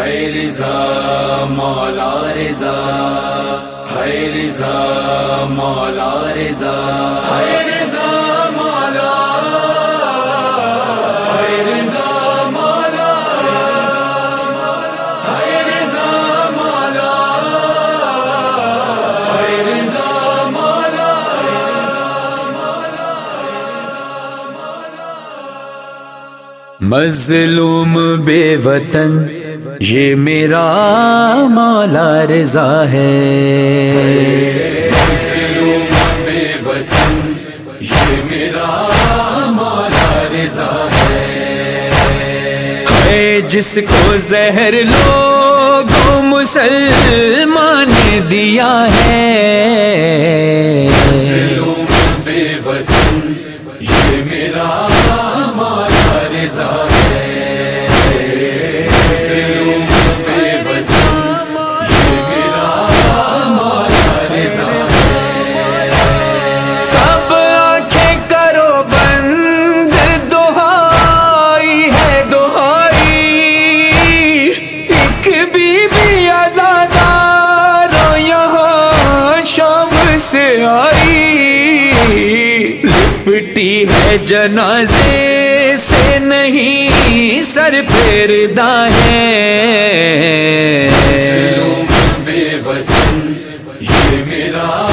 ہے رضا، مولا رضا ہے رضا، مولا رضا ہے رضا، مولا ہے رضا، مولا ہے رضا، مولا ہے رضا مولا۔ مظلوم بے وطن یہ میرا مولا رضا ہے۔ وطن یہ میرا مولا رضا ہے جس کو زہر لوگوں مسلمان نے دیا ہے۔ وطن، یہ میرا لپٹی ہے جنازے سے نہیں سر پیردا ہے یہ میرا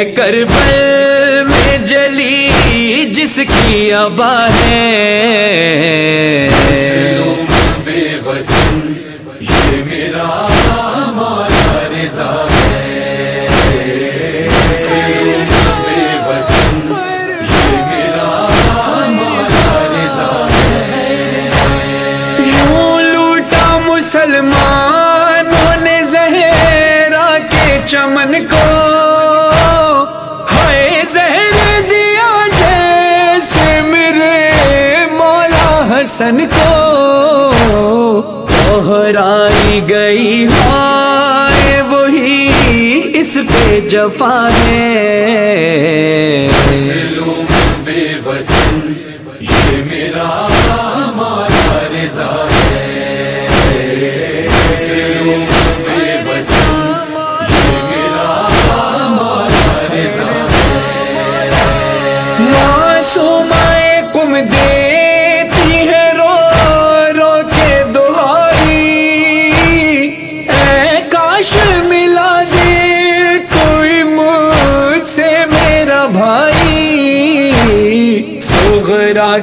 ہے کربل میں جلی جس کی ابا ہے۔ یہ میرا رضا ہے لوٹا مسلمانوں نے زہرا کے چمن کو حسن کو دوہرائی گئی ہائے وہی اس پہ جفا ہے۔ بے وطن یہ میرا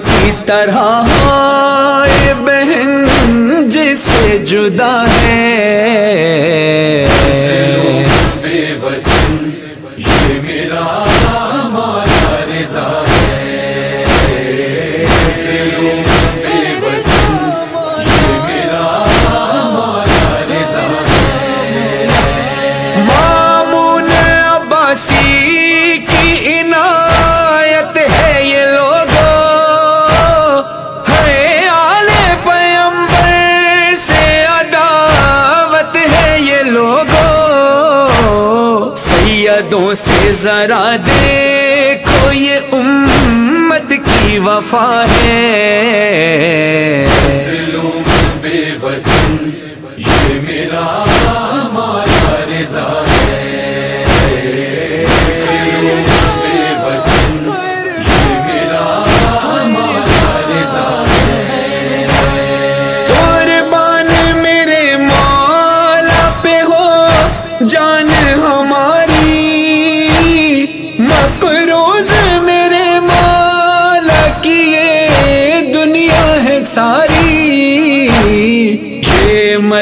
کی طرح ہائے بہن جس سے جدا ہے۔ سیدوں سے ذرا دیکھو یہ امت کی وفا ہے۔ بے وطن یہ میرا رضا ہے۔ بے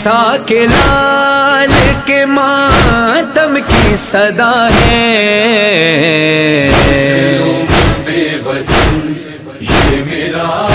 عیسیٰ کے لال کے ماتم کی صدا ہے۔ میرا